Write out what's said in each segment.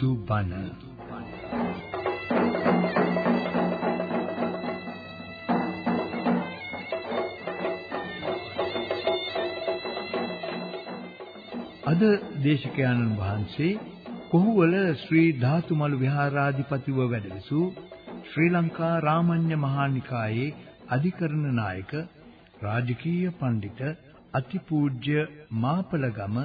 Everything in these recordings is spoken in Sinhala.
බුදු බණ. අද දේශකයන්න් වහන්සේ කොහුවල ශ්‍රී ධාතුමලු විහාරාධිපතිව වැඩවිසූ ශ්‍රී ලංකා රාමඤ්ඤ මහානිකායේ අධිකරණ නායක රාජකීය පඬිත අතිපූජ්‍ය මාපලගම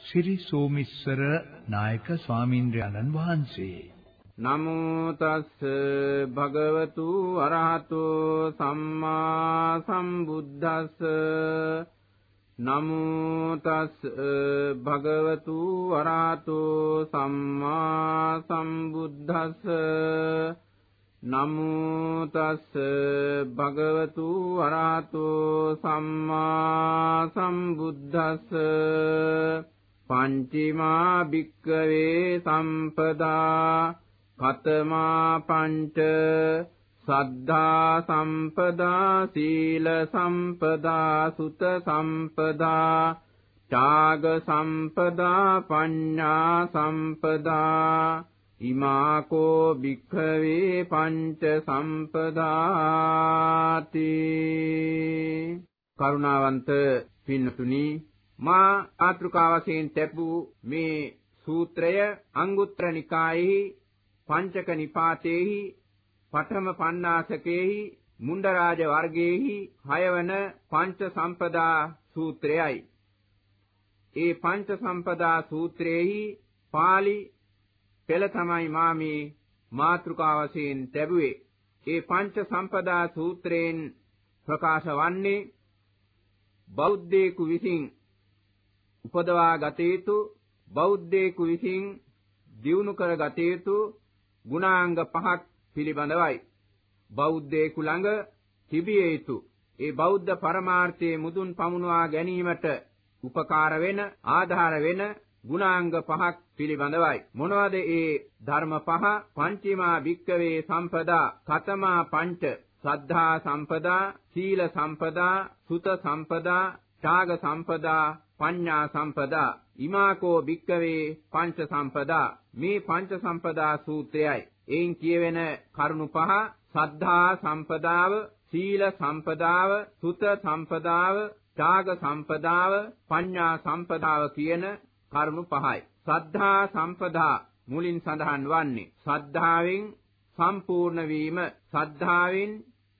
සිරි සෝමිස්සර නායක ස්වාමීන්ද්‍රයන්න් වහන්සේ. නමෝ තස් භගවතු අරහතෝ සම්මා සම්බුද්දස්ස. නමෝ තස් භගවතු වරාතෝ සම්මා සම්බුද්දස්ස. නමෝ තස් භගවතු වරාතෝ සම්මා සම්බුද්දස්ස. පංචිමා භික්කවේ සම්පදා කතමා පංච සද්ධා සම්පදා සීල සම්පදා සුත සම්පදා ඡාග සම්පදා පඤ්ඤා සම්පදා ඉමාකෝ භික්ඛවේ පංච සම්පදාති. කරුණාවන්ත පින්නතුනි මා ආත්‍රිකා වශයෙන් තැබූ මේ සූත්‍රය අංගුත්තර නිකායේ පංචක නිපාතේහි පඨම පණ්ණාසකේහි මුණ්ඩරාජ වර්ගයේහි හයවන පංච සම්පදා සූත්‍රයයි. ඒ පංච සම්පදා සූත්‍රයේහි pāli පෙළ තමයි මා මේ මාතෘකා වශයෙන් ලැබුවේ. ඒ පංච සම්පදා සූත්‍රයෙන් ප්‍රකාශ වන්නේ බෞද්ධයෙකු විසින් උපදවා ගත යුතු බෞද්ධයෙකු විසින් දියුණු කර ගත යුතු ගුණාංග පහක් පිළිබඳවයි. බෞද්ධයෙකු ළඟ තිබිය යුතු ඒ බෞද්ධ පරමාර්ථයේ මුදුන් පමුණවා ගැනීමට උපකාර වෙන ආධාර වෙන ගුණාංග පහක් පිළිබඳවයි මොනවද ඒ ධර්ම පහ පංචීමා භික්කවේ සම්පදා කතමා පංච සද්ධා සම්පදා සීල සම්පදා සුත සම්පදා ඡාග සම්පදා පඤ්ඤා සම්පදා ඉමාකෝ භික්කවේ පංච සම්පදා මේ පංච සම්පදා සූත්‍රයයි එයින් කියවෙන කරුණු පහ සද්ධා සම්පදාව, සීල සම්පදාව, සුත සම්පදාව, ත්‍යාග සම්පදාව, පඤ්ඤා සම්පදාව කියන කරුණු පහයි. සද්ධා සම්පදා මුලින් සඳහන් වන්නේ සද්ධාවෙන් සම්පූර්ණ වීම, සද්ධාවෙන්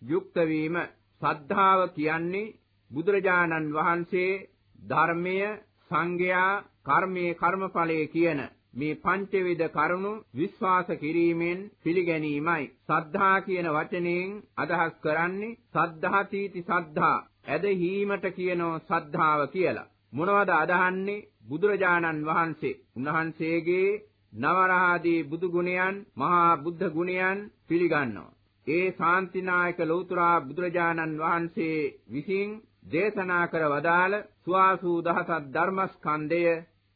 යුක්ත වීම. සද්ධාව කියන්නේ බුදුරජාණන් වහන්සේ ධර්මය, සංඝයා, කර්මයේ කර්මඵලයේ කියන මේ පංචවිධ කරුණු විශ්වාස කිරීමෙන් පිළිගැනීමයි. සද්ධා කියන වචනයෙන් අදහස් කරන්නේ සද්ධාතීති සද්ධා ඇදහිීමට කියනෝ සද්ධාව කියලා. මොනවද අදහන්නේ? බුදුරජාණන් වහන්සේ උන්වහන්සේගේ නවරහාදී බුදු ගුණයන් මහා බුද්ධ ගුණයන් පිළිගන්නවා. ඒ ශාන්තිනායක ලෞතුරා බුදුරජාණන් වහන්සේ විසින් දේශනා කර වදාළ සුවාසූ දහසක් ධර්මස්කන්ධය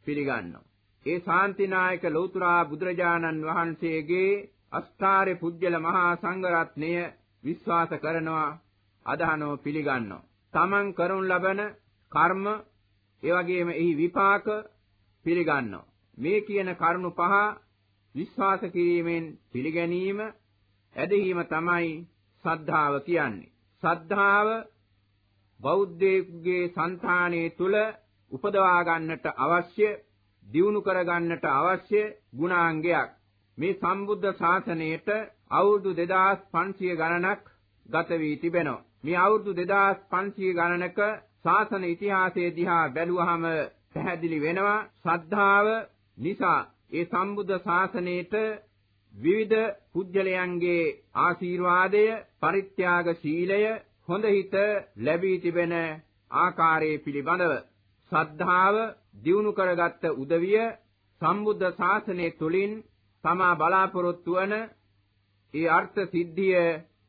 පිළිගන්නවා. ඒ ශාන්තිනායක ලෞතුරා බුදුරජාණන් වහන්සේගේ අෂ්ටාරේ පුජ්‍යල මහා සංඝරත්නය විශ්වාස කරනවා අදහනෝ පිළිගන්නවා. තමන් කරනු ලබන කර්ම ඒ වගේම එහි විපාක පිළිගන්නවා. මේ කියන කරුණු පහ විශ්වාස කිරීමෙන් පිළිගැනීම ඇදහිීම තමයි සද්ධාව කියන්නේ. සද්ධාව බෞද්ධයෙකුගේ సంతානයේ තුල උපදවා ගන්නට අවශ්‍ය දියුණු කරගන්නට අවශ්‍ය ගුණාංගයක්. මේ සම්බුද්ධ ශාසනයට අවුරුදු 2500 ගණනක් ගත වී තිබෙනවා. මේ අවුරුදු 2500 ගණනක ශාසන ඉතිහාසයේ දිහා බැලුවහම පැහැදිලි වෙනවා ශ්‍රද්ධාව නිසා ඒ සම්බුද්ධ ශාසනයේට විවිධ පුජ්‍යලයන්ගේ ආශිර්වාදය පරිත්‍යාග ශීලය හොඳ හිත ලැබී තිබෙන ආකාරයේ පිළිබඳව ශ්‍රද්ධාව දියුණු කරගත්ත උදවිය සම්බුද්ධ ශාසනය තුලින් තමා බලාපොරොත්තු වන ඒ අර්ථ සිද්ධිය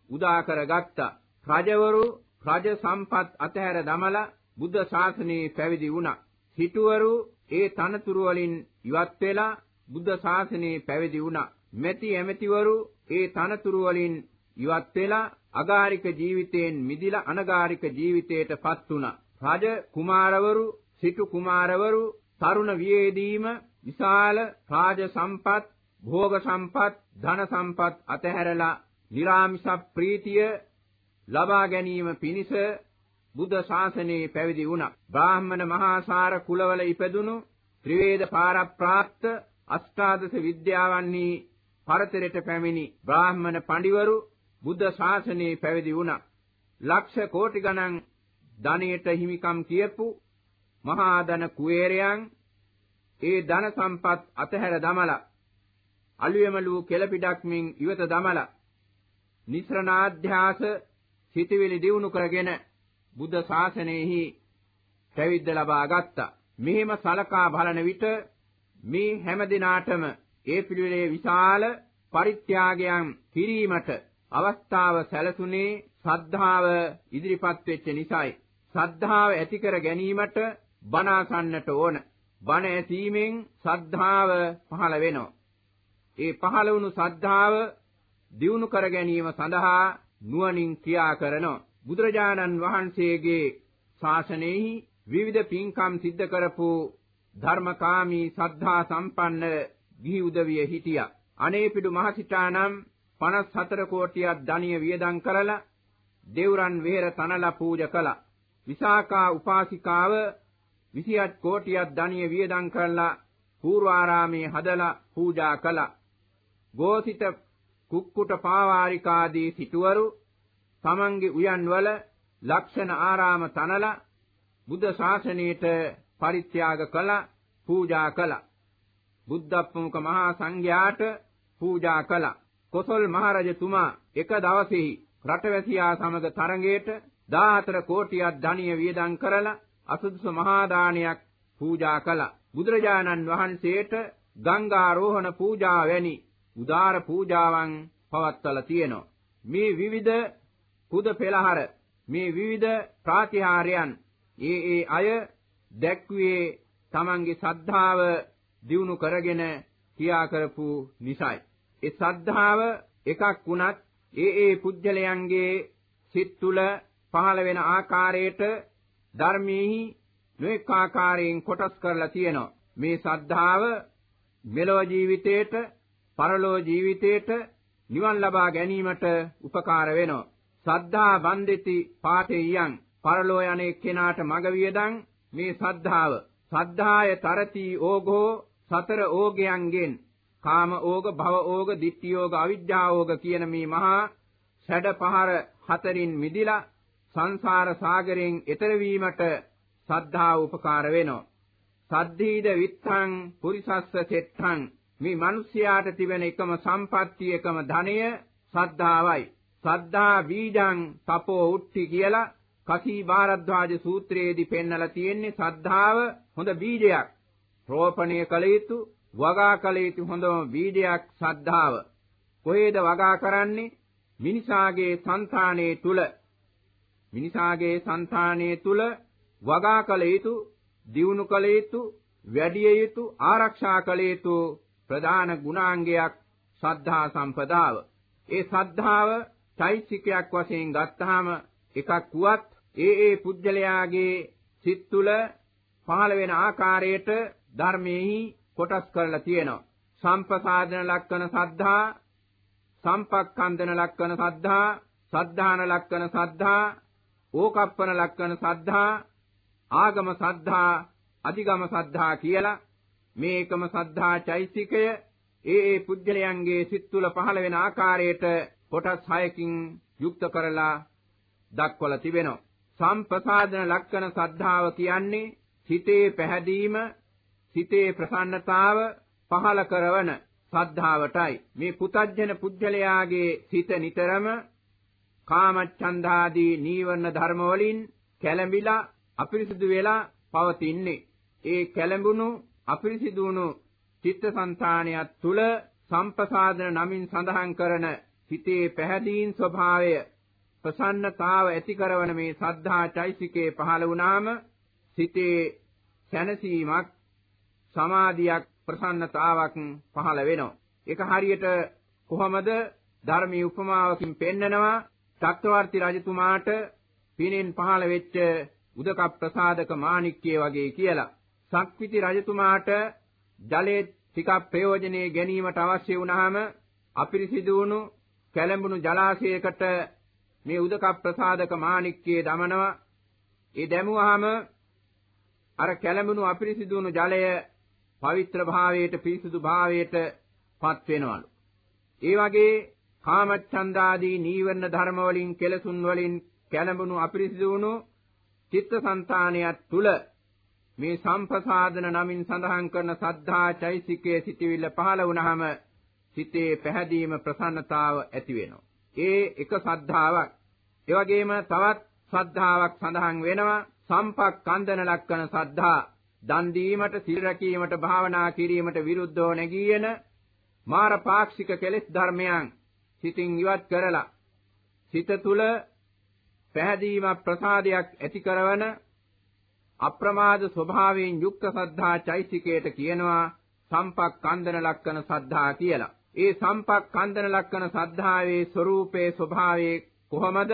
උදා කරගත්තා. රජවරු රජ සම්පත් අතහැර දමලා බුද්ධ ශාසනයේ පැවිදි වුණා. සිටුවරු ඒ තනතුරු වලින් ඉවත් වෙලා බුද්ධ ශාසනයේ පැවිදි වුණා. මෙති ඇමතිවරු ඒ තනතුරු වලින් ඉවත් වෙලා අගාരിക ජීවිතයෙන් මිදිලා අනගාരിക ජීවිතයටපත් වුණා. රජ කුමාරවරු, සිටු කුමාරවරු තරුණ වියේදීම විශාල රාජ සම්පත්, භෝග සම්පත්, ධන සම්පත් අතහැරලා නිර්ාමිෂ ප්‍රීතිය ලබා ගැනීම පිණිස බුද්ධ ශාසනයේ පැවිදි වුණා. බ්‍රාහ්මණ මහාසාර කුලවල ඉපදුණු ත්‍රිවේද පාරප්‍රාප්ත අෂ්ටාදශ විද්‍යාවන්හි පරතරයට පැමිණි බ්‍රාහ්මණ පඬිවරු බුද්ධ ශාසනයේ පැවිදි වුණා. ලක්ෂ කෝටි ගණන් ධනයට හිමිකම් කියපු මහා ධන කුවේරයන් ඒ ධන සම්පත් අතහැර දමලා අලුයමලු කෙලපිඩක් මින් ඉවත දමලා නිස්රණාධ්‍යාස සිටිවිලි දිනු කරගෙන බුද්ධ ශාසනයෙහි පැවිද්ද ලබා ගත්තා. මෙහිම සලකා බලන විට මේ හැම දිනාටම ඒ පිළිවෙලේ විශාල පරිත්‍යාගයන් කිරීමට අවස්ථාව සැලසුනේ ශ්‍රද්ධාව ඉදිරිපත් වෙච්ච නිසායි. ශ්‍රද්ධාව ඇති කර ගැනීමට බණ අසන්නට ඕන. බණ ඇසීමෙන් ශ්‍රද්ධාව පහළ වෙනවා. ඒ පහළ වුණු ශ්‍රද්ධාව දියුණු කර ගැනීම සඳහා නුවණින් ක්‍රියා කරනවා. බුදුරජාණන් වහන්සේගේ ශාසනයෙහි විවිධ පින්කම් සිද්ධ කරපු ධර්මකාමී සද්ධා සම්පන්න ගිහි උදවිය හිටියා. අනේපිඩු මහසිතානම් 54 කෝටියක් ධනිය වියදම් කරලා දේවරන් වෙහෙර තනලා පූජා කළා. විසාකා උපාසිකාව 28 කෝටියක් ධනිය වියදම් කරලා පූර්වාරාමේ හදලා පූජා කළා. ගෝසිත කුක්කුට පාවාරිකාදී සිටුවරු තමන්ගේ උයන්වල ලක්ෂණ ආරාම තනලා බුද්ධ ශාසනයට පරිත්‍යාග කළා පූජා කළා බුද්ධ ප්‍රමුඛ මහා සංඝයාට පූජා කළා කොසල් මහරජතුමා එක දවසෙහි රටවැසියා සමග තරඟයට 14 කෝටියක් ධනිය වියදම් කරලා අසුදුසු මහා දානයක් පූජා කළා බුදුරජාණන් වහන්සේට ගංගාරෝහණ පූජා වැනි උදාර පූජාවන් පවත්වලා තියෙනවා මේ විවිධ පුද පෙළහර මේ විවිධ ප්‍රාතිහාර්යයන් ඒ ඒ අය දැක්ුවේ තමන්ගේ සද්ධාව දියුණු කරගෙන ක්‍රියා කරපු නිසායි. ඒ සද්ධාව එකක් වුණත් ඒ ඒ පුජ්‍යලයන්ගේ සිත් තුළ පහළ වෙන ආකාරයට ධර්මයේහි නොඑක ආකාරයෙන් කොටස් කරලා තියෙනවා. මේ සද්ධාව මෙලොව ජීවිතේට, පරලොව ජීවිතේට නිවන් ලබා ගැනීමට උපකාර වෙනවා. සද්ධා බන්දිති පාතේයං පරලෝ යන්නේ කෙනාට මග වියදන් මේ සද්ධාව සද්ධාය තරති ඕගෝ සතර ඕගයන්ගෙන් කාම ඕග භව ඕග ditthi ඕග අවිජ්ජා ඕග කියන මේ මහා ෂඩ පහර හතරින් මිදිලා සංසාර සාගරයෙන් එතර වීමට සද්ධා උපකාර වෙනවා. සද්ධීද විත්තං පුරිසස්ස සෙට්ඨං මේ මිනිස්යාට තිබෙන එකම සම්පත්තිය එකම ධනය සද්ධාවයි. සද්ධා බීජං තපෝ උට්ටි කියලා කසී භාරද්වාජ සූත්‍රයේදී පෙන්නලා තියෙන්නේ සද්ධාව හොඳ බීජයක්. රෝපණය කළ යුතු, වගා කළ යුතු හොඳම වීඩයක් සද්ධාව. කොහේද වගා කරන්නේ? මිනිසාගේ సంతානයේ තුල මිනිසාගේ సంతානයේ තුල වගා කළ යුතු, දියුණු කළ යුතු, වැඩි යුතු, ආරක්ෂා කළ යුතු ප්‍රධාන ගුණාංගයක් සද්ධා සම්පදාව. ඒ සද්ධාව චෛත්‍යිකයක් වශයෙන් ගත්තාම එකක් වුවත් ඒ ඒ පුජ්‍යලයාගේ සිත් තුළ පහළ වෙන ආකාරයට ධර්මයේ කොටස් කරලා තියෙනවා. සම්පසාදන ලක්කන සද්ධා, සම්පක්ඛන්දන ලක්කන සද්ධා, සද්ධාන ලක්කන සද්ධා, ඕකප්පන ලක්කන සද්ධා, ආගම සද්ධා, අධිගම සද්ධා කියලා මේ එකම සද්ධා චෛසිකය ඒ ඒ පුජ්‍යලයන්ගේ සිත් තුළ පහළ වෙන ආකාරයට කොටස් 6කින් යුක්ත කරලා දක්වලා තිබෙනවා. සම්ප්‍රසාදන ලක්ෂණ සද්ධාව කියන්නේ සිතේ පැහැදීම, සිතේ ප්‍රසන්නතාව පහල කරවන සද්ධාවටයි. මේ පුතජන පුජ්‍යලයාගේ සිත නිතරම කාමච්ඡන්දාදී නීවරණ ධර්ම වලින් කැළඹිලා අපිරිසිදු වෙලා පවතින්නේ. ඒ කැළඹුණු අපිරිසිදු වුණු චිත්තසංතානයක් තුල සම්පසාදන නමින් සඳහන් කරන සිතේ පැහැදීන් ස්වභාවය ප්‍රසන්නතාව ඇති කරන මේ සද්ධා චෛසිකේ පහළ වුණාම සිතේ සැනසීමක් සමාධියක් ප්‍රසන්නතාවක් පහළ වෙනවා. ඒක හරියට කොහොමද ධර්මී උපමාවකින් පෙන්නනවා චක්‍රවර්ති රජතුමාට පිනෙන් පහළ වෙච්ච උදක ප්‍රසාදක මාණික්කය වගේ කියලා. සක්විති රජතුමාට ජලයේ ටිකක් ප්‍රයෝජනෙ ගැනීමට අවශ්‍ය වුණාම අපිරිසිදු වුණු කැළඹුණු ජලාශයකට මේ උදක ප්‍රසාදක මාණික්කයේ දමනවා. ඒ දැමුවාම අර කැළඹුණු අපිරිසිදු වුණු ජලය පවිත්‍ර භාවයට පිරිසුදු භාවයට පත් වෙනවලු. ඒ වගේ කාමච්ඡන්දාදී නීවරණ ධර්ම වලින් කෙලසුන් වලින් කැළඹුණු අපිරිසිදු වුණු චිත්තසංතානයක් තුල මේ සම්පසාදන නමින් සඳහන් කරන සද්ධා චෛසිකයේ සිටිවිල්ල පහළ වුණාම සිතේ පැහැදීම ප්‍රසන්නතාව ඇති වෙනවා. ඒ එක සද්ධාවක්. ඒ වගේම තවත් සද්ධාවක් සඳහන් වෙනවා සම්පක්ඛන්දන ලක්කන සද්ධා. දන් දීමට, සිල් රැකීමට, භාවනා කිරීමට විරුද්ධව නැගීන මාර පාක්ෂික කෙලෙස් ධර්මයන් සිතින් ඉවත් කරලා සිත තුල පැහැදීම ප්‍රසාදයක් ඇති කරවන අප්‍රමාද ස්වභාවයෙන් යුක්ත සද්ධා චෛසිකයට කියනවා සම්පක්ඛන්දන ලක්කන සද්ධා කියලා. ඒ සම්පක්ඛන්දන ලක්කන සද්ධාවේ ස්වરૂපේ ස්වභාවයේ කොහොමද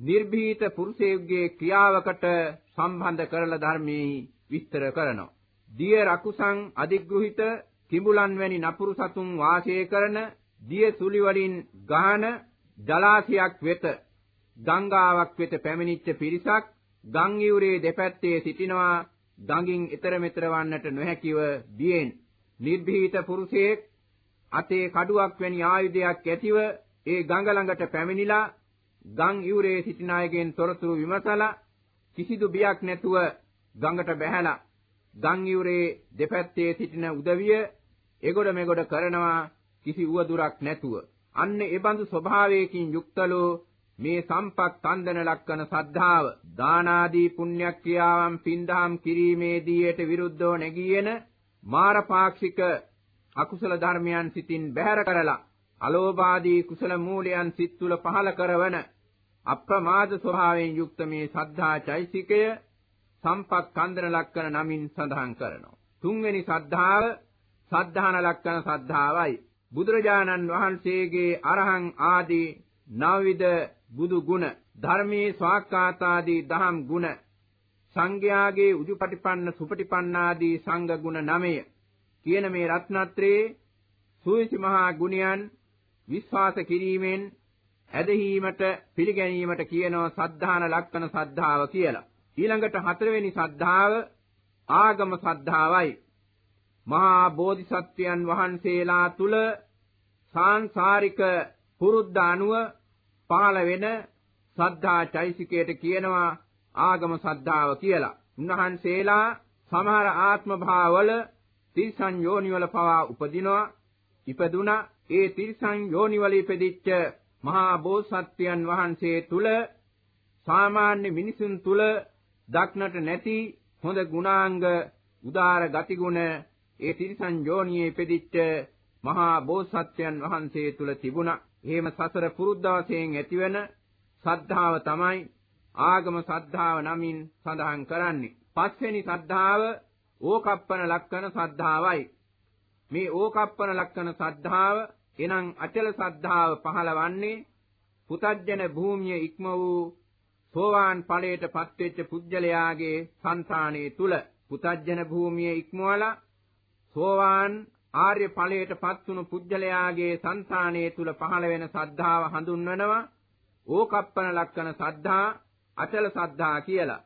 නිර්භීත පුරුෂයෙකුගේ ක්‍රියාවකට සම්බන්ධ කරලා ධර්මයේ විස්තර කරනවා. දිය රකුසං අධිග්‍රහිත කිඹුලන් වැනි නපුරු සතුන් වාසය කරන දිය සුලි වලින් ගහන ජලාශයක් වෙත ගංගාවක් වෙත පැමිණිච්ච පිරිසක් ගම් යුරේ දෙපැත්තේ සිටිනවා ගඟින් ඊතර මෙතර වන්නට නොහැකිව දියෙන් නිර්භීත පුරුෂයෙක් අතේ කඩුවක් වැනි ආයුධයක් ඇතිව ඒ ගඟ ළඟට පැමිණිලා ගම් යුරේ සිටින අයගෙන් තොරතුරු විමසලා කිසිදු බියක් නැතුව ගඟට බැහැලා ගම් යුරේ දෙපැත්තේ සිටින උදවිය එගොඩ මෙගොඩ කරනවා කිසි උවදුරක් නැතුව. අන්න ඒ බඳු ස්වභාවයකින් යුක්තලෝ මේ සම්පත් තන්දන ලක්කන සද්ධාව දානාදී පුණ්‍යක්‍රියාවන් පින්දහම් කිරීමේදීයට විරුද්ධව නැගීන මාරපාක්ෂික අකුසල ධර්මයන් සිතින් බැහැර කරලා අලෝභාදී කුසල මූලයන් සිත් තුළ පහල කරවන අප්‍රමාද ස්වභාවයෙන් යුක්ත මේ සද්ධා චෛසිකය සම්පත් කන්දන ලක්කන නමින් සඳහන් කරනවා. තුන්වෙනි සද්ධාව සද්ධාන ලක්කන සද්ධාවයි. බුදුරජාණන් වහන්සේගේ අරහං ආදී නවවිද බුදු ගුණ ධර්මයේ ස්වාක්කාතාදී දහම් ගුණ සංඝයාගේ උජුපටිපන්න සුපටිපන්නාදී සංඝ ගුණ නමය කියන මේ රත්නත්‍රයේ සූවිසි මහා ගුණයන් විශ්වාස කිරීමෙන් ඇදහිීමට පිළිගැනීමට කියනවා සද්ධාන ලක්කන සද්ධාව කියලා. ඊළඟට හතරවෙනි සද්ධාව ආගම සද්ධාවයි. මහා බෝධිසත්වයන් වහන්සේලා තුල සාංශාරික පුරුද්ද අනුව පහළ වෙන සද්ධා චෛසිකයට කියනවා ආගම සද්ධාව කියලා. උන්වහන්සේලා සමහර ආත්ම භාවවල තිරිසන් යෝනිවල පවා උපදිනවා. ඉපදුනා ඒ තිරිසන් යෝනිවල ඉපදිච්ච මහා බෝසත්යන් වහන්සේ තුල සාමාන්‍ය මිනිසුන් තුල දක්නට නැති හොඳ ගුණාංග උදාර ගතිගුණ ඒ තිරිසන් යෝනියේ ඉපදිච්ච මහා බෝසත්යන් වහන්සේ තුල තිබුණා. එහෙම සසර පුරුද්ද වශයෙන් ඇතිවෙන සද්ධාව තමයි ආගම සද්ධාව නමින් සඳහන් කරන්නේ. පස්වෙනි සද්ධාව ඕකප්පන ලක්කන සද්ධාවයි. මේ ඕකප්පන ලක්කන සද්ධාව එනම් අචල සද්ධාව පහළවන්නේ පුතජන භූමිය ඉක්ම වූ සෝවාන් ඵලයට පත්වෙච්ච පුජ්‍යලයාගේ సంతාණයේ තුල පුතජන භූමියේ ඉක්මවලා සෝවාන් ආර්ය ඵලයට පත්වුණු පුජ්‍යලයාගේ సంతාණයේ තුල පහළ වෙන සද්ධාව හඳුන්වනවා ඕකප්පන ලක්ෂණ සද්ධා අචල සද්ධා කියලා.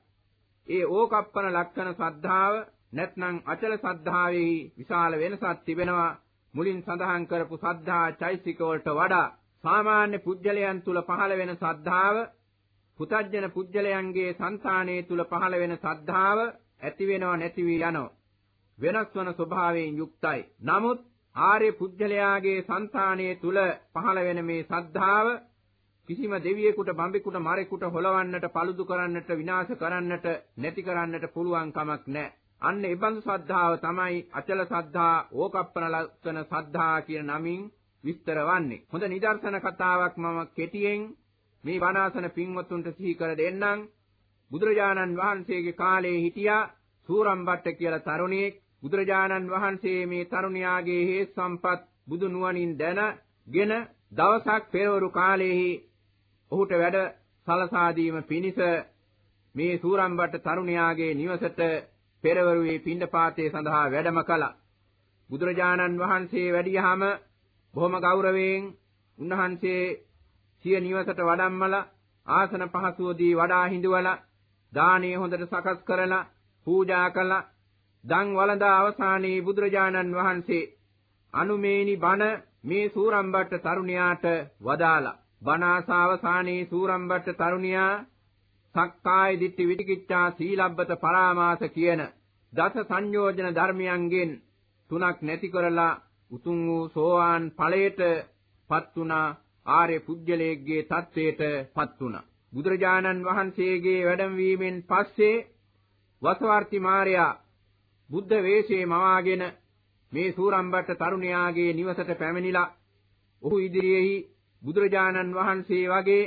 ඒ ඕකප්පන ලක්ෂණ සද්ධාව නැත්නම් අචල සද්ධාවේ විශාල වෙනසක් තිබෙනවා මුලින් සඳහන් කරපු සද්ධා චෛසික වඩා සාමාන්‍ය පුජ්‍යලයන් තුල පහළ වෙන සද්ධාව පුතජන පුජ්‍යලයන්ගේ సంతානයේ තුල පහළ වෙන සද්ධාව ඇති වෙනව නැති වී යනවා. වෙනස් වන ස්වභාවයෙන් යුක්තයි. නමුත් ආර්ය පුජ්‍යලයාගේ సంతානයේ තුල පහළ වෙන මේ සද්ධාව කිසිම දෙවියෙකුට බඹෙකුට මරෙකුට හොලවන්නට paludu කරන්නට විනාශ කරන්නට නැති කරන්නට පුළුවන් කමක් නැහැ. අන්න ඒ බඳු සද්ධාව තමයි අචල සද්ධා, ඕකප්පන ලක්ෂණ සද්ධා කියන නමින් විස්තර වන්නේ. හොඳ නිදර්ශන කතාවක් මම කෙටියෙන් මේ වනාසන පින්වතුන්ට සිහි කර දෙන්නම්. බුදුරජාණන් වහන්සේගේ කාලේ හිටියා සූරම්බට්ට කියලා තරුණියෙක් බුදුරජාණන් වහන්සේ මේ තරුණයාගේ හේත් සම්පත් බුදු නුවණින් දැනගෙන දවසක් පෙරවරු කාලයේහි ඔහුට වැඩ සලසා දීම පිණිස මේ සූරම්බට්ට තරුණයාගේ නිවසට පෙරවරුවේ පිණ්ඩපාතයේ සඳහා වැඩම කළා. බුදුරජාණන් වහන්සේ වැඩියහම බොහොම ගෞරවයෙන් උන්වහන්සේ සිය නිවසට වඩම්මලා ආසන පහසුවදී වඩා හිඳවලා දානේ හොඳට සකස් කරලා පූජා කළා දන් වළඳා අවසානයේ බුදුරජාණන් වහන්සේ අනුමේනි බණ මේ සූරම්බට්ට තරුණයාට වදාලා බණ ආසාවසානයේ සූරම්බට්ට තරුණයා සක්කාය දිට්ඨි විචිකිච්ඡා සීලබ්බත පරාමාස කියන දස සංයෝජන ධර්මයන්ගෙන් තුනක් නැති කරලා උතුම් වූ සෝවාන් ඵලයට පත් වුණා. ආර්ය පුජ්‍යලේග්ගේ තත්වයට පත් වුණා බුදුරජාණන් වහන්සේගේ වැඩමවීමෙන් පස්සේ වසවර්ති මාර්යා බුද්ධ වේශේ මවාගෙන මේ සූරම්බට්ට තරුණයාගේ නිවසට පැමිණිලා ඔහු ඉදිරියේහි බුදුරජාණන් වහන්සේ වගේ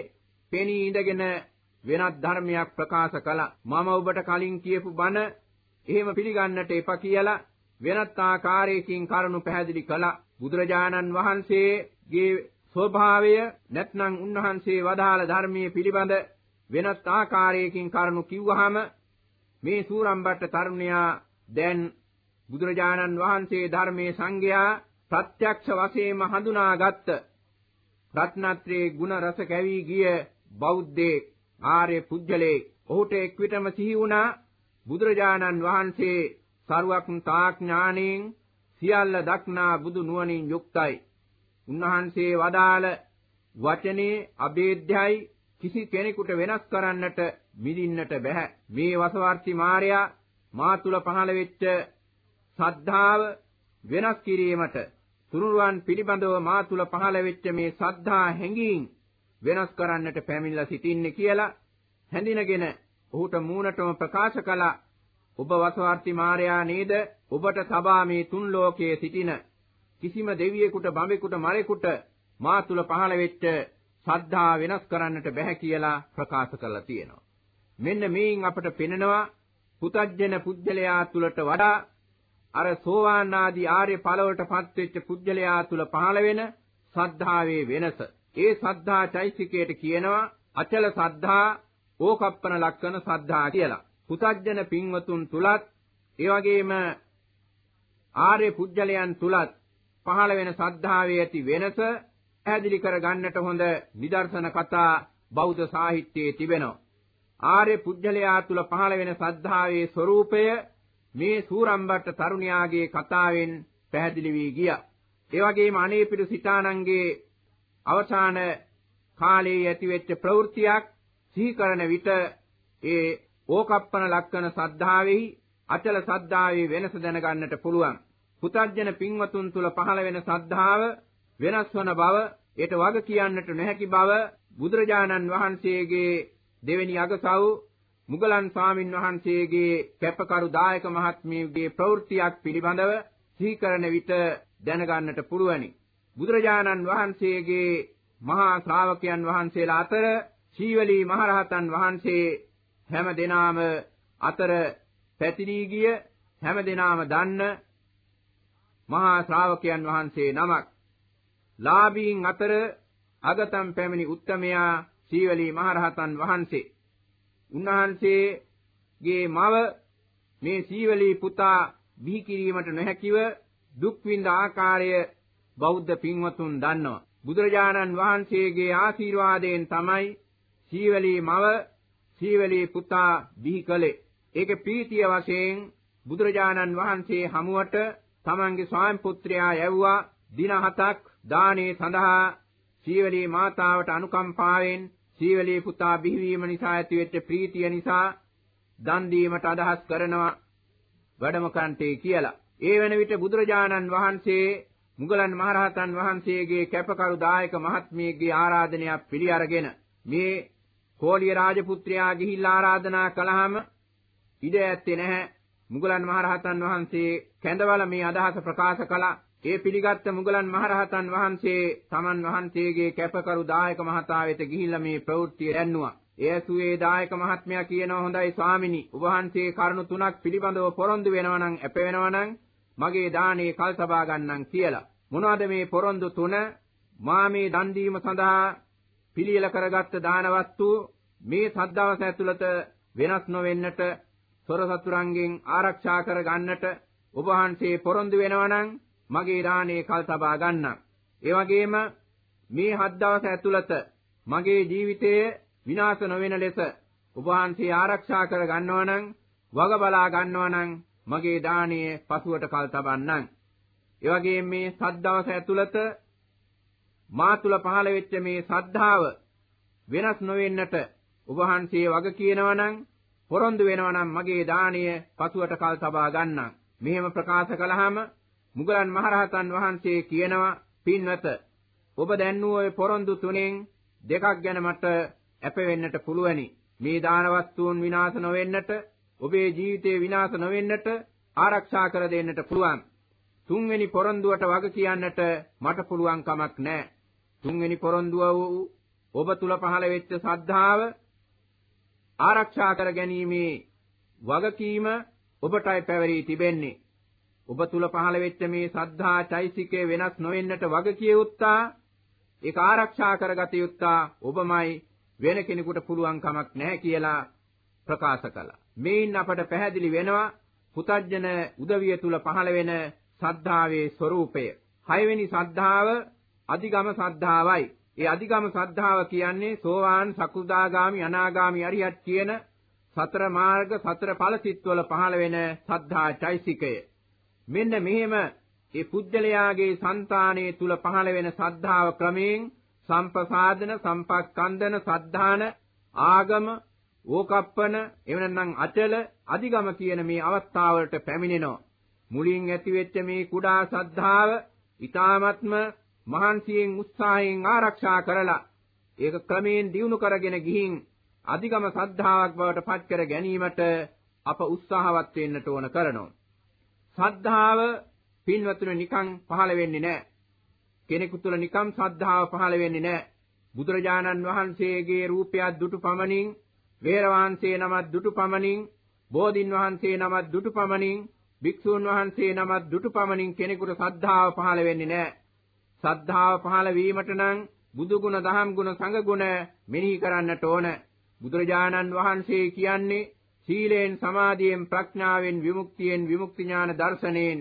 පෙනී ඉඳගෙන වෙනත් ධර්මයක් ප්‍රකාශ කළා. මම ඔබට කලින් කියපු බණ එහෙම පිළිගන්නට එපා කියලා වෙනත් ආකාරයකින් කරුණු පැහැදිලි කළා. බුදුරජාණන් වහන්සේගේ ස්වභාවය නැත්නම් උන්වහන්සේ වදාළ ධර්මයේ පිළිබඳ වෙනත් ආකාරයකින් කරුණු කිව්වහම මේ සූරම්බට්ට තරුණයා දැන් බුදුරජාණන් වහන්සේ ධර්මයේ සංගයා ප්‍රත්‍යක්ෂ වශයෙන්ම හඳුනාගත්ත රත්නත්‍රයේ ගුණ රස කැවි ගිය බෞද්ධේ ආර්ය පුජ්‍යලේ ඔහුට එක්විටම සිහි වුණා බුදුරජාණන් වහන්සේ සරුවක්තා ඥාණයෙන් සියල්ල දක්නා බුදු නුවණින් යුක්තයි. උන්වහන්සේ වදාළ වචනේ අභේද්‍යයි කිසි කෙනෙකුට වෙනස් කරන්නට මිදින්නට බෑ. මේ වසවර්ති මාර්යා මා තුල පහළ වෙච්ච සද්ධාව වෙනස් කිරීමට තුනුරුවන් පිළිබඳව මා තුල පහළ වෙච්ච මේ සද්ධා හැඟීම් වෙනස් කරන්නට පැමිණලා සිටින්නේ කියලා හැඳිනගෙන ඔහුට මූණටම ප්‍රකාශ කළා ඔබ වසවර්ති මාර්යා නේද ඔබට සබා මේ තුන් ලෝකයේ සිටින කිසිම දෙවියෙකුට බඹෙකුට මලෙකුට මා තුල පහළ වෙච්ච සද්ධා වෙනස් කරන්නට බෑ කියලා ප්‍රකාශ කරලා තියෙනවා මෙන්න මේන් අපට පෙනෙනවා පුතජ්ජන පුජ්‍යලයා තුලට වඩා අර සෝවාන් ආදී ආර්ය ඵලවලටපත් වෙච්ච පුජ්‍යලයා තුල පහළ වෙන සද්ධාවේ වෙනස ඒ සද්ධා චෛසිකයට කියනවා අචල සද්ධා ඕකප්පන ලක්කන සද්ධා කියලා. පුතජ්ජන පින්වතුන් තුලත් ඒ වගේම ආර්ය පුජ්‍යලයන් තුලත් පහළ වෙන සද්ධාවේ ඇති වෙනස පැහැදිලි කර ගන්නට හොඳ නිදර්ශන කතා බෞද්ධ සාහිත්‍යයේ තිබෙනවා. ආර්ය පුජ්‍යලයා තුල පහළ වෙන සද්ධාවේ ස්වરૂපය මේ සූරම්බට්ට තරුණයාගේ කතාවෙන් පැහැදිලි වී ගියා. ඒ වගේම අනේපිඩු සිතානන්ගේ අවසාන කාලයේ ඇතිවෙච්ච ප්‍රවෘත්තියක් සිහි කරන විට ඒ ඕකප්පන ලක්කන සද්ධාවෙහි අචල සද්ධාවේ වෙනස දැනගන්නට පුළුවන්. පුතර්ජන පින්වතුන් තුල පහළ වෙන සද්ධාව වෙනස් වන බව ඒට වග කියන්නට නොහැකි බව බුදුරජාණන් වහන්සේගේ දෙවෙනි අගසව් මුගලන් ස්වාමින් වහන්සේගේ කැපකරු දායක මහත්මියගේ ප්‍රවෘත්තියක් පිළිබඳව සිහි කරන විට දැනගන්නට පුළුවනි. බුදුරජාණන් වහන්සේගේ මහා ශ්‍රාවකයන් වහන්සේලා අතර සීවලී මහරහතන් වහන්සේ හැම දිනාම අතර පැතිරී ගිය හැම දිනාම දන්න මහා ශ්‍රාවකයන් වහන්සේ නමක් ලාභීන් අතර අගතම් පැමිණි උත්තමයා සීවලී මහරහතන් වහන්සේ උන්වහන්සේගේ මව මේ සීවලී පුතා බිහි කිරීමට නොහැකිව දුක් විඳ ආකාරය බෞද්ධ පින්වතුන් දන්නවා. බුදුරජාණන් වහන්සේගේ ආශිර්වාදයෙන් තමයි සීවලී මව සීවලී පුතා බිහි කළේ. ඒක පීතිය වශයෙන් බුදුරජාණන් වහන්සේ හමුවට තමන්ගේ ස්වාමි පුත්‍රයා යැව්වා දින හතක් දානේ සඳහා සීවලී මාතාවට අනුකම්පාවෙන් සීවලී පුතා බිහිවීම නිසා ඇතිවෙච්ච ප්‍රීතිය නිසා දන් දීමට අදහස් කරනවා වැඩම කන්ටේ කියලා. ඒ වෙන විට බුදුරජාණන් වහන්සේ මුගලන් මහරහතන් වහන්සේගේ කැපකරු දායක මහත්මියගේ ආරාධනයක් පිළි අරගෙන මේ කෝලිය රාජපුත්‍රයා ගිහිල්ලා ආරාධනා කළාම ඉඩ ඇත්තේ නැහැ මුගලන් මහරහතන් වහන්සේ කැඳවල මේ අදහස ප්‍රකාශ කළා ඒ පිළිගත් මුගලන් මහරහතන් වහන්සේ තමන් වහන්සේගේ කැපකරු දායක මහතා වෙත ගිහිල්ලා මේ ප්‍රවෘත්තිය දැන්නුවා එය සුවේ දායක මහත්මයා කියනවා හොඳයි ස්වාමිනි ඔබ වහන්සේ කරුණු තුනක් පිළිබඳව පොරොන්දු වෙනවා නම් අප වෙනවා නම් මගේ දානේ කල් සබා ගන්නම් කියලා. මොනවද මේ පොරොන්දු තුන? මා මේ දන් දීම සඳහා පිළියෙල කරගත්ත දාන වස්තු මේ සද්දවස ඇතුළත වෙනස් නොවෙන්නට සොර සතුරන්ගෙන් ආරක්ෂා කර ගන්නට ඔබ වහන්සේ පොරොන්දු වෙනවා නම් මගේ දානේ කල් තබා ගන්නම්. ඒ වගේම මේ හත් දවස ඇතුළත මගේ ජීවිතය විනාශ නොවන ලෙස ඔබ වහන්සේ ආරක්ෂා කර ගන්නවා නම් වග බලා ගන්නවා නම් මගේ දානීය පසුවට කල් තබන්නම්. ඒ වගේම මේ සත් දවස ඇතුළත මා තුල පහළ වෙච්ච මේ සද්ධාව වෙනස් නොවෙන්නට ඔබ වහන්සේ වග කියනවා නම් පොරොන්දු වෙනවා නම් මගේ දානීය පසුවට කල් තබා ගන්නම්. මෙහෙම ප්‍රකාශ කළාම මුගලන් මහරහතන් වහන්සේ කියනවා පින්වත ඔබ දැන්නු ඔය පොරොන්දු තුනෙන් දෙකක් ගැන මට අප වෙන්නට පුළුවනි. මේ දාන වස්තුන් විනාශ නොවෙන්නට ඔබේ ජීවිතේ විනාශ නොවෙන්නට ආරක්ෂා කර දෙන්නට පුළුවන්. තුන්වෙනි පොරොන්දුවට වග කියන්නට මට පුළුවන් කමක් නැහැ. තුන්වෙනි පොරොන්දුව වූ ඔබ තුල පහළ වෙච්ච සද්ධාව ආරක්ෂා කර ගැනීමේ වගකීම ඔබටයි පැවරී තිබෙන්නේ. ඔබ තුල පහළ වෙච්ච මේ සද්ධා චෛසිකය වෙනස් නොවෙන්නට වග කිය යුත්තා ඒක ආරක්ෂා කරගත යුත්තා ඔබමයි වෙන කෙනෙකුට පුළුවන් කමක් නැහැ කියලා ප්‍රකාශ කළා. මේන් අපට පැහැදිලි වෙනවා පුතඥන උදවිය තුල පහළ වෙන සද්ධාවේ ස්වરૂපය. හයවෙනි සද්ධාව අධිගම සද්ධාවයි. ඒ අධිගම සද්ධාව කියන්නේ සෝවාන් සකුදාගාමි අනාගාමි අරියත් කියන සතර මාර්ග සතර ඵල සිත්වල පහළ වෙන සද්ධා චෛසිකය. මෙන්න මෙහෙම ඒ පුජ්‍යලයාගේ సంతානයේ තුල පහළ වෙන සද්ධාව ක්‍රමයෙන් සම්පසාදන සම්පක්කන්දන සද්ධාන ආගම ඕකප්පන එවනනම් අචල අධිගම කියන මේ අවස්ථාවලට පැමිණෙනවා. මුලින් ඇතිවෙච්ච මේ කුඩා සද්ධාව ඊ타මත්ම මහන්සියෙන් උත්සාහයෙන් ආරක්ෂා කරලා ඒක ක්‍රමයෙන් දියුණු කරගෙන ගිහින් අධිගම සද්ධාාවක් බවට පත් කර ගැනීමට අප උත්සාහවත් වෙන්නට ඕන කරනවා සද්ධාව පින්වතුනි නිකන් පහළ වෙන්නේ නැහැ. කෙනෙකු තුළ නිකම් සද්ධාව පහළ වෙන්නේ නැහැ. බුදුරජාණන් වහන්සේගේ රූපයක් දුටු පමණින්, වේරවංශේ නමක් දුටු පමණින්, බෝධින් වහන්සේ නමක් දුටු පමණින්, භික්ෂූන් වහන්සේ නමක් දුටු පමණින් කෙනෙකුට සද්ධාව පහළ වෙන්නේ නැහැ. සද්ධාව පහළ වීමට නම් බුදු ගුණ, දහම් ගුණ, සංඝ ගුණ මෙනෙහි කරන්නට ඕන. බුදුරජාණන් වහන්සේ කියන්නේ සීලෙන් සමාධියෙන් ප්‍රඥාවෙන් විමුක්තියෙන් විමුක්ති ඥාන දර්ශනයෙන්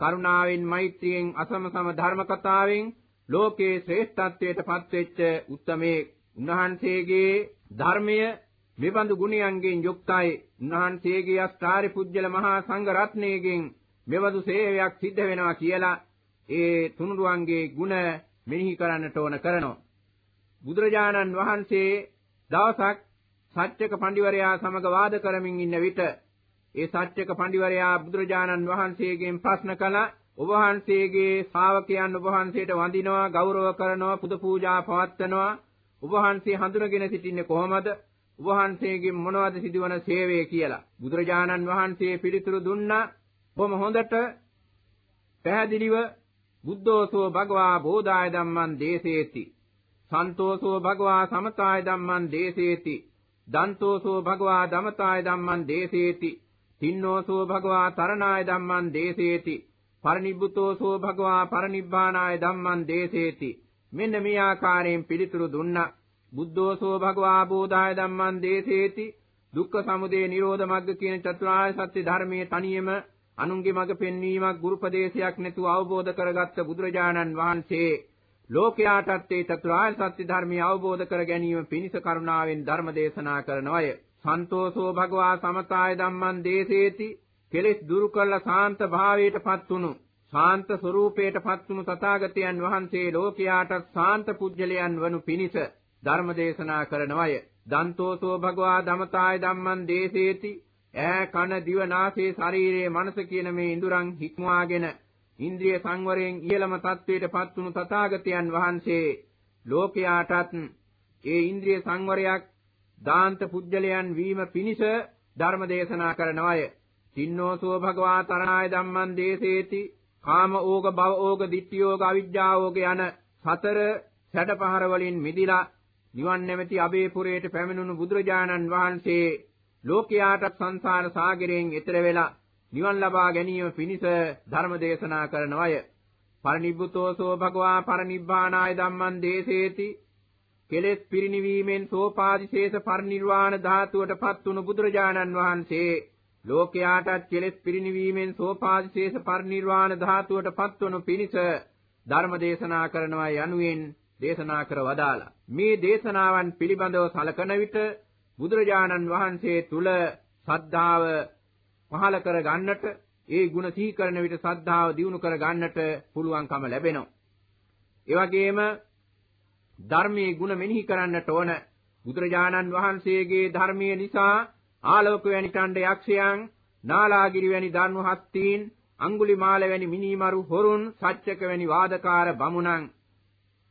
කරුණාවෙන් මෛත්‍රියෙන් අසම සම ධර්ම කතාවෙන් ලෝකේ ශ්‍රේෂ්ඨත්වයට පත්වෙච්ච උත්තමේ උන්වහන්සේගේ ධර්මය මෙබඳු ගුණයන්ගෙන් යුක්තයි. උන්වහන්සේගේ අෂ්ටාරි පුජ්‍යල මහා සංඝ රත්නයේගෙන් මෙබඳු සේවයක් සිද්ධ වෙනවා කියලා ඒ තුනුරුවන්ගේ ගුණ මෙනෙහි කරන්නට ඕන කරනවා. බුදුරජාණන් වහන්සේ දවසක් සත්‍යක පඬිවරයා සමග වාද කරමින් ඉන්න විට ඒ සත්‍යක පඬිවරයා බුදුරජාණන් වහන්සේගෙන් ප්‍රශ්න කළා. ඔබ වහන්සේගේ ශ්‍රාවකයන් ඔබ වහන්සේට වඳිනවා ගෞරව කරනවා පුද පූජා පවත්වනවා. ඔබ වහන්සේ හඳුනගෙන සිටින්නේ කොහොමද? ඔබ වහන්සේගෙන් මොනවද සිදුවන සේවය කියලා? බුදුරජාණන් වහන්සේ පිළිතුරු දුන්නා. බොහොම හොඳට පැහැදිලිව බුද්ධෝසෝ භගවා බෝධාය ධම්මං දේසේති. සන්තෝසෝ භගවා සමතාය ධම්මං දේසේති. දන්තෝසෝ භගවා දමතාය ධම්මං දේසේති. තින්නෝසෝ භගවා තරණාය ධම්මං දේසේති. පරිනිබ්බුතෝසෝ භගවා පරිනිබ්බානාය ධම්මං දේසේති. මෙන්න මේ ආකාරයෙන් පිළිතුරු දුන්නා. බුද්ධෝසෝ භගවා බෝධාය ධම්මං දේසේති. දුක්ඛ සමුදය නිරෝධ මග්ග කියන චතුරාර්ය සත්‍ය ධර්මයේ තනියම අනුන්ගේ මඟ පෙන්වීමක් ගුරුපදේශයක් නැතුව අවබෝධ කරගත්ත බුදුරජාණන් වහන්සේ ලෝකයාටත් ඒ චතුරාර්ය සත්‍ය ධර්මය අවබෝධ කර ගැනීම පිණිස කරුණාවෙන් ධර්ම දේශනා කරනවය. සන්තෝෂෝ භගවා සමතාය ධම්මං දේසේති කෙලෙස් දුරු කළ සාන්ත භාවයටපත් වුණු ශාන්ත ස්වરૂපයටපත් වුණු තථාගතයන් වහන්සේ ලෝකයාට ශාන්ත පුජ්‍යලයන් වනු පිණිස ධර්ම දේශනා කරනවය. දන්තෝසෝ භගවා ධමතාය ධම්මං දේසේති ඈ කන දිව නාසය ශරීරයේ මනස කියන මේ ඉඳුරන් හික්මවාගෙන ඉන්ද්‍රිය සංවරයෙන් ඉහළම තත්වයට පත් වුණු තථාගතයන් වහන්සේ ලෝකයාටත් ඒ ඉන්ද්‍රිය සංවරයක් දාන්ත පුජ්‍යලයන් වීම පිණිස ධර්ම දේශනා කරනවාය. තින්නෝසෝ භගවා තරණාය ධම්මං දේසේති කාම ඕග භව ඕග ditthi ඕග අවිජ්ජා ඕග යන සතර සැඩපහර වලින් මිදිලා නිවන් නැමැති අබේ පුරයට පැමිණුණු බුදුරජාණන් වහන්සේ ලෝකයාට සංසාර සාගරයෙන් එතර වෙලා නිවන් ලබා ගැනීම පිණිස ධර්ම දේශනා කරනවය. පරිනිබ්බුතෝසෝ භගවා පරිනිබ්බානාය ධම්මං දේසේති. කෙලෙස් පිරිනිවීමෙන් සෝපාදිශේෂ පරිනිර්වාණ ධාතුවටපත් වුණු බුදුරජාණන් වහන්සේ ලෝකයාටත් කෙලෙස් පිරිනිවීමෙන් සෝපාදිශේෂ පරිනිර්වාණ ධාතුවට පත්වනු පිණිස ධර්ම දේශනා කරනවා යනුවෙන් දේශනා කර වදාලා. මේ දේශනාවන් පිළිබඳව සලකන විට බුදුරජාණන් වහන්සේ තුල සද්ධාව පහල කර ගන්නට ඒ ಗುಣ සිහි කරන විට සද්ධාව දියුණු කර ගන්නට පුළුවන්කම ලැබෙනවා. ඒ වගේම ධර්මයේ ಗುಣ මෙනෙහි කරන්නට ඕන බුදුරජාණන් වහන්සේගේ ධර්මයේ නිසා ආලෝක වැනි ඡණ්ඩ යක්ෂයන් නාලාගිරි වැනි ධර්ම හස්තීන් අඟුලිමාල වැනි මිනිමරු හොරුන් සච්චක වැනි වාදකාර බමුණන්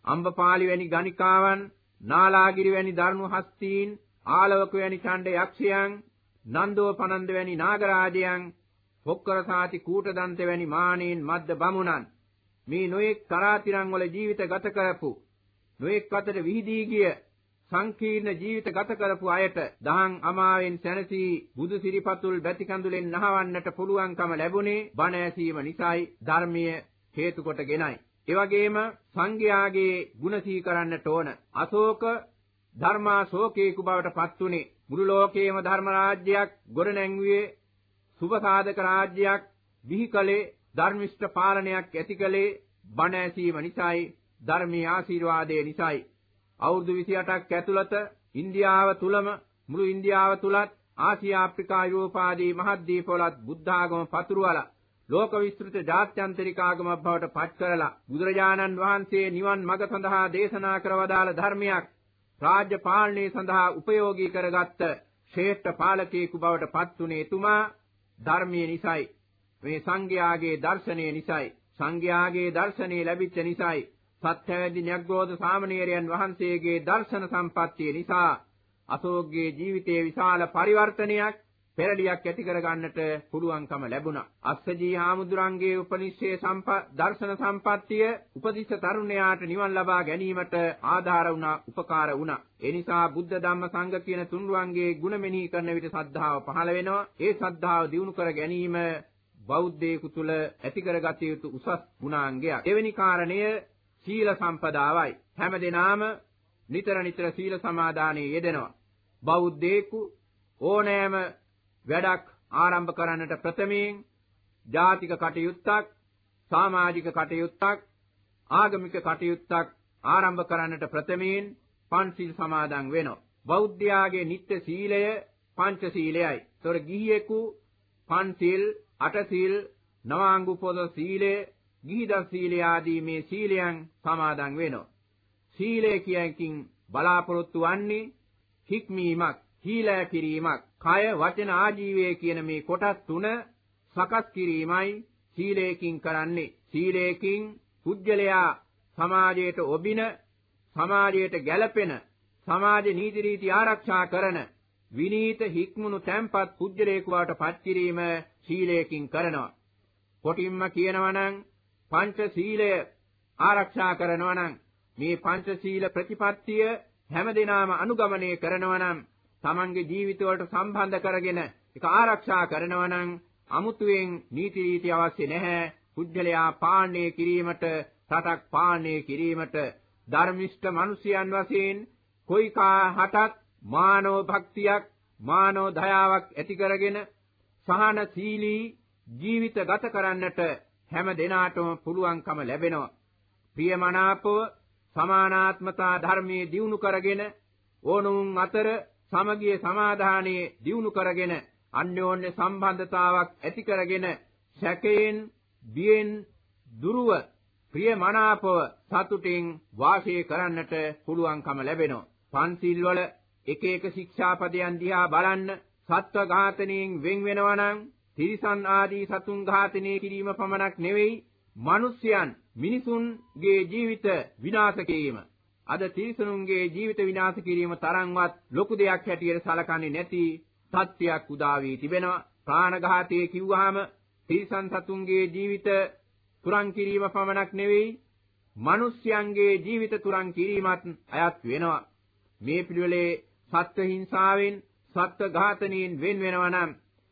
අම්බපාලි වැනි ගණිකාවන් නාලාගිරි වැනි ධර්ම හස්තීන් ආලවක වැනි ඡණ්ඩ යක්ෂයන් නන්දෝ පනන්ද වැනි නාගරාජයන් පොක්කර සාති කූටදන්ත වැනි මානීන් මද්ද බමුණන් මේ නොඑක් තරාතිරන් වල ජීවිත ගත කරපු නොඑක් අතර විහිදී ගිය සංකීර්ණ ජීවිත ගත කරපු අයට දහං අමාවෙන් සැනසී බුදු සිරිපතුල් බැති කඳුලෙන් නහවන්නට පුළුවන්කම ලැබුණේ බණ ඇසීම නිසායි ධර්මීය හේතු කොටගෙනයි. ඒ වගේම සංඝයාගේ ගුණ සිහි කරන්නට ඕන. අශෝක ධර්මා ශෝකේකු බවට පත්ුනේ මුළු ලෝකේම ධර්ම රාජ්‍යයක් ගොඩනැංවුවේ සුභසාධක රාජ්‍යයක් බිහිකලේ ධර්මිෂ්ඨ පාලනයක් ඇතිකලේ බණ ඇසීම නිසායි ධර්මීය ආශිර්වාදයේ නිසායි. අවුරුදු 28ක් ඇතුළත ඉන්දියාව තුලම මුළු ඉන්දියාව තුලත් ආසියා ආෆ්‍රිකා යුරෝප ආදී මහද්වීපවලත් බුද්ධ ආගම පතුරවලා ලෝක විස්තෘත ජාත්‍යන්තරික ආගමක් බවට පත් කරලා බුදුරජාණන් වහන්සේ නිවන් මඟ සඳහා දේශනා කරවදාළ ධර්මයක් රාජ්‍ය පාලනය සඳහා උපයෝගී කරගත්ත ශ්‍රේෂ්ඨ පාලකයෙකු බවට පත්ුනේ එතුමා ධර්මයේ නිසයි. මේ සංඝයාගේ දර්ශනය නිසයි. සංඝයාගේ දර්ශනය ලැබිච්ච නිසයි. සත්‍යවැදි ඤග්ගෝද සාමණේරයන් වහන්සේගේ දර්ශන සම්පත්තිය නිසා අශෝකගේ ජීවිතයේ විශාල පරිවර්තනයක් පෙරලියක් ඇති කරගන්නට පුළුවන්කම ලැබුණා. අස්සජී හාමුදුරන්ගේ උපනිෂේ සම්ප දර්ශන සම්පත්තිය උපදිස්ස තරුණයාට නිවන් ලබා ගැනීමට ආධාර වුණා, උපකාර වුණා. ඒ නිසා බුද්ධ ධම්ම සංඝ කියන තුන්රුවන්ගේ ගුණ මෙනෙහි කරන විට සද්ධාව පහළ වෙනවා. ඒ සද්ධාව දියුණු කර ගැනීම බෞද්ධයෙකු තුල ඇති කරගත යුතු උසස් ගුණාංගයක්. එවැනි කාරණය සීල සම්පදාවයි. හැමදෙනාම නිතර නිතර සීල සමාදානයේ යෙදෙනවා. බෞද්ධයෙකු ඕනෑම වැඩක් ආරම්භ කරන්නට ප්‍රථමයෙන් ජාතික කටයුත්තක්, සමාජික කටයුත්තක්, ආගමික කටයුත්තක් ආරම්භ කරන්නට ප්‍රථමයෙන් පංචශීල සමාදන් වෙනවා. බෞද්ධයාගේ නිත්‍ය සීලය පංච සීලයයි. ඒතොර ගිහියෙකු පංචශීල්, අටශීල්, නවාංගුපොද සීලය ගිහිදස් සීලය ආදී මේ සීලයන් සමාදන් වෙනවා. සීලය කියකින් බලාපොරොත්තු වන්නේ හික්මීමක්, හීලෑ කිරීමක්, කය වචන ආජීවය කියන මේ කොටස් තුන සකස් කිරීමයි සීලයෙන් කරන්නේ. සීලයෙන් පුජ්‍යලයා සමාජයට ඔබින, සමාජයට ගැළපෙන, සමාජ නීති රීති ආරක්ෂා කරන විනීත හික්මුණු තැම්පත් පුජ්‍යලේක වට පත් කිරීම සීලයෙන් කරනවා. කොටින්ම කියනවා නම් පංච සීලය ආරක්ෂා කරනවා නම් මේ පංච සීල ප්‍රතිපත්තිය හැමදෙනාම අනුගමනය කරනවා නම් තමන්ගේ ජීවිතවලට සම්බන්ධ කරගෙන ඒක ආරක්ෂා කරනවා නම් අමුතුවෙන් නීති රීති අවශ්‍ය නැහැ. කුජලයා පාලනය කිරීමට, රටක් පාලනය කිරීමට ධර්මිෂ්ඨ මිනිසයන් වශයෙන් කොයි කාහටත් මානව භක්තියක්, මානව දයාවක් ඇති කරගෙන සහනශීලී ජීවිත ගත කරන්නට හැම දිනාටම පුළුවන්කම ලැබෙනවා. ප්‍රියමනාපව සමානාත්මතා ධර්මයේ දියුණු කරගෙන ඕනුන් අතර සමගිය සමාදානයේ දියුණු කරගෙන අන්‍යෝන්‍ය සම්බන්ධතාවක් ඇති කරගෙන සැකයෙන් බියෙන් දුරුව ප්‍රියමනාපව සතුටින් වාසය කරන්නට පුළුවන්කම ලැබෙනවා. පන්සිල් වල එක එක ශික්ෂාපදයන් දිහා බලන්න සත්ව ඝාතනයෙන් වෙන් වෙනවා නම් තිරිසන් ආදී සතුන් ඝාතනය කිරීම පමණක් නෙවෙයි මිනිස්යන් මිනිසුන්ගේ ජීවිත විනාශ කිරීම අද තිරිසනුන්ගේ ජීවිත විනාශ කිරීම තරම්වත් ලොකු දෙයක් හැටියට සලකන්නේ නැති සත්‍යයක් උදා වී තිබෙනවා. ප්‍රාණඝාතය කිව්වහම තිරිසන් සතුන්ගේ ජීවිත තුරන් කිරීම පමණක් නෙවෙයි මිනිස්යන්ගේ ජීවිත තුරන් කිරීමත් අයත් වෙනවා. මේ පිළිවෙලේ සත්ව හිංසාවෙන් සත්ව ඝාතනයෙන් වෙන් වෙනවා නම්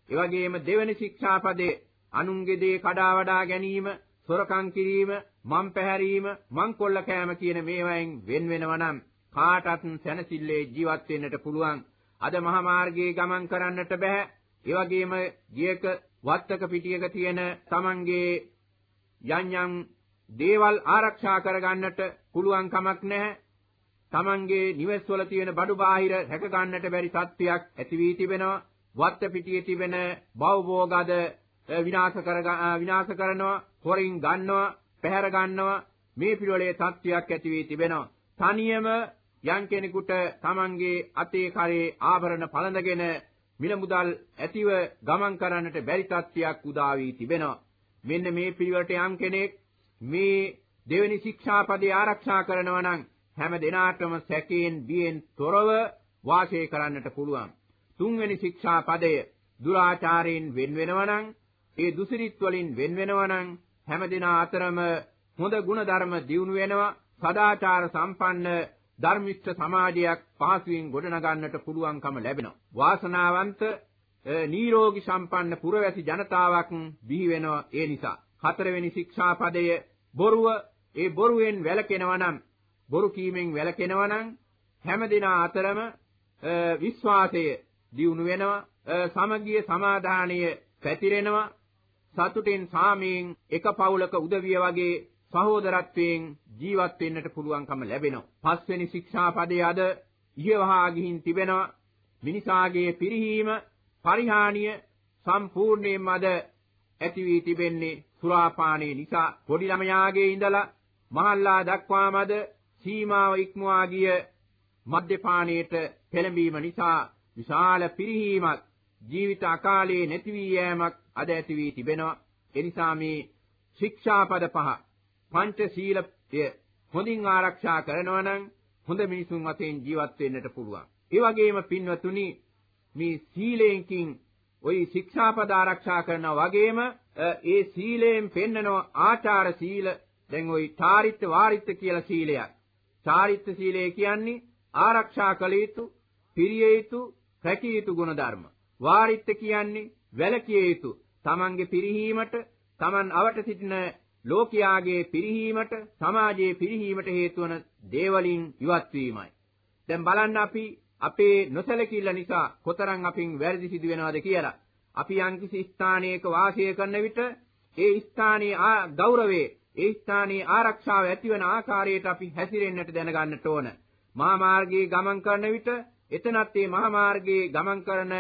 ඒ වගේම දෙවෙනි ශික්ෂාපදේ අනුන්ගේ දේ කඩා වඩා ගැනීම, සොරකම් කිරීම, මම් පැහැරීම, මං කොල්ල කෑම කියන මේවායින් වෙන් වෙනවා නම් කාටත් සැනසille ජීවත් වෙන්නට පුළුවන්. අද මහා මාර්ගයේ ගමන් කරන්නට බෑ. ඒ වගේම ගියක වත්තක පිටියක තියෙන තමන්ගේ යම් යම් දේවල් ආරක්ෂා කරගන්නට පුළුවන් කමක් නැහැ. තමන්ගේ නිවෙස්වල තියෙන බඩු බාහිර රැක ගන්නට බැරි තත්ත්වයක් ඇති වී තිබෙනවා. වත්ත පිටියේ තිබෙන බවභෝගද විනාශ කර විනාශ කරනවා, හොරින් ගන්නවා, පැහැර ගන්නවා. මේ පිළිවෙලේ තත්ත්වයක් ඇති වී තිබෙනවා. තනියම යම් කෙනෙකුට තමන්ගේ අතේ කරේ ආභරණ පළඳගෙන මිල මුදල් ඇතිව ගමන් කරන්නට බැරි තත්ත්වයක් උදා වී තිබෙනවා. මෙන්න මේ පිළිවෙලට යම් කෙනෙක් මේ දෙවෙනි ශික්ෂාපදේ ආරක්ෂා කරනවා නම් හැම දිනාටම සැකයෙන් බියෙන් තොරව වාසය කරන්නට පුළුවන්. තුන්වෙනි ශික්ෂාපදය දුරාචාරයෙන් වෙන් වෙනවා නම් ඒ දුසිරිත් වලින් වෙන් වෙනවා නම් හැම දිනා අතරම හොඳ ගුණ ධර්ම දියුණු වෙනවා සදාචාර සම්පන්න ධර්මිෂ්ඨ සමාජයක් පහසුවෙන් ගොඩනගන්නට පුළුවන්කම ලැබෙනවා. වාසනාවන්ත නිරෝගී සම්පන්න පුරවැසි ජනතාවක් බිහි වෙනවා ඒ නිසා. හතරවෙනි ශික්ෂාපදය බොරුව ඒ බොරුවෙන් වැළකෙනවා නම් බොරු කීමෙන් වැළකෙනවා නම් හැමදිනා අතරම විශ්වාසය දියුණු වෙනවා සමගිය සමාදානය පැතිරෙනවා සතුටින් සාමයෙන් එක පවුලක උදවිය වගේ සහෝදරත්වයෙන් ජීවත් වෙන්නට පුළුවන්කම ලැබෙනවා. පස්වෙනි ශික්ෂාපදයේ අද ඉහවහා ගිහින් තිබෙනවා මිනිසාගේ පිරිහීම පරිහානිය සම්පූර්ණයෙන්ම අද ඇති වී තිබෙන්නේ සුරාපානයේ නිසා පොඩි ළමයාගේ ඉඳලා මහල්ලා දක්වාමද සීමාව ඉක්මවා ගිය මද්යපානයට පෙළඹීම නිසා විශාල පිරිහීමක් ජීවිත අකාලේ නැති වී යෑමක් අද ඇති වී තිබෙනවා එනිසා මේ ශික්ෂාපද පහ පංචශීලය හොඳින් ආරක්ෂා කරනවා නම් හොඳ මිනිසුන් වශයෙන් ජීවත් වෙන්නට පුළුවන්. ඒ වගේම පින්වතුනි මේ සීලයෙන් ওই ශික්ෂාපද ආරක්ෂා කරනා වගේම ඒ සීලයෙන් පෙන්නන ආචාර සීල දැන් ওই චාරිත්‍ර වාරිත්‍ර කියලා සීලයක්. චාරිත්‍ර සීලය කියන්නේ ආරක්ෂා කළ යුතු, පිරිය යුතු, රැකිය යුතු ගුණ ධර්ම. වාරිත්‍ර කියන්නේ වැළකිය යුතු, තමන්ගේ පිරිහීමට, තමන් අවට සිටින ලෝකයාගේ පිරිහීමට සමාජයේ පිරිහීමට හේතු වන දේවලින් ඉවත් වීමයි. දැන් බලන්න අපි අපේ නොසලකිල්ල නිසා කොතරම් අපින් වැරදි සිදු වෙනවද කියලා. අපි යම්කිසි ස්ථානයක වාසය කරන විට ඒ ස්ථානයේ ගෞරවයේ ඒ ස්ථානයේ ආරක්ෂාව ඇතිවන ආකාරයට අපි හැසිරෙන්නට දැනගන්නට ඕන. මහා මාර්ගයේ ගමන් කරන විට එතනත් මේ මහා මාර්ගයේ ගමන් කරන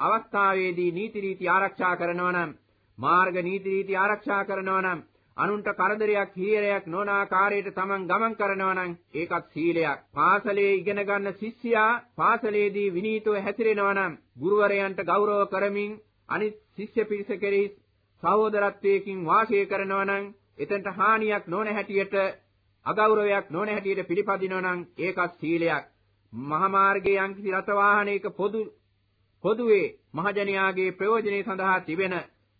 අවස්ථාවේදී නීති රීති ආරක්ෂා කරනවා නම් මාර්ග නීති රීති ආරක්ෂා කරනවා නම් අනුන්ට කරදරයක් හිරියරයක් නොවන ආකාරයට Taman ගමන් කරනවා නම් ඒකත් සීලයක්. පාසලේ ඉගෙන ගන්න ශිෂ්‍යයා පාසලේදී විනීතව හැසිරෙනවා නම් ගුරුවරයන්ට ගෞරව කරමින් අනිත් ශිෂ්‍ය පිරිස කෙරෙහි සහෝදරත්වයකින් වාසය කරනවා නම් එතනට හානියක් නොවන හැටියට අගෞරවයක් නොවන හැටියට පිළිපදිනවා නම් ඒකත් සීලයක්. මහා මාර්ගයේ යම්කිසි රථ වාහනයක පොදු පොදුවේ මහජනයාගේ ප්‍රයෝජනය සඳහා තිබෙන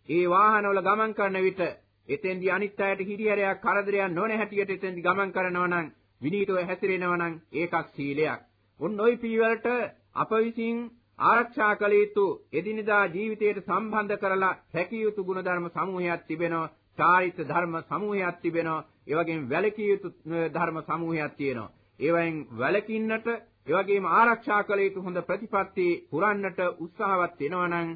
ඒ වාහනවල ගමන් කරන විට එතෙන්දී අනිත් අයට හිරිහැරයක් කරදරයක් නොවන හැටියට එතෙන්දී ගමන් කරනවා නම් විනීතව හැසිරෙනවා නම් ඒකත් සීලයක්. උන් ওই පිළිවෙලට අප විසින් ආරක්ෂා කළ යුතු එදිනදා ජීවිතයට සම්බන්ධ කරලා රැකිය යුතු ගුණධර්ම සමූහයක් තිබෙනවා. චාරිත්‍ර ධර්ම සමූහයක් තිබෙනවා. ඒ වගේම වැළකී යුතු ධර්ම සමූහයක් තියෙනවා. ඒවෙන් වැළකින්නට ඒ වගේම ආරක්ෂා කළ යුතු හොඳ ප්‍රතිපත්ති පුරන්නට උත්සාහවත් වෙනවා නම්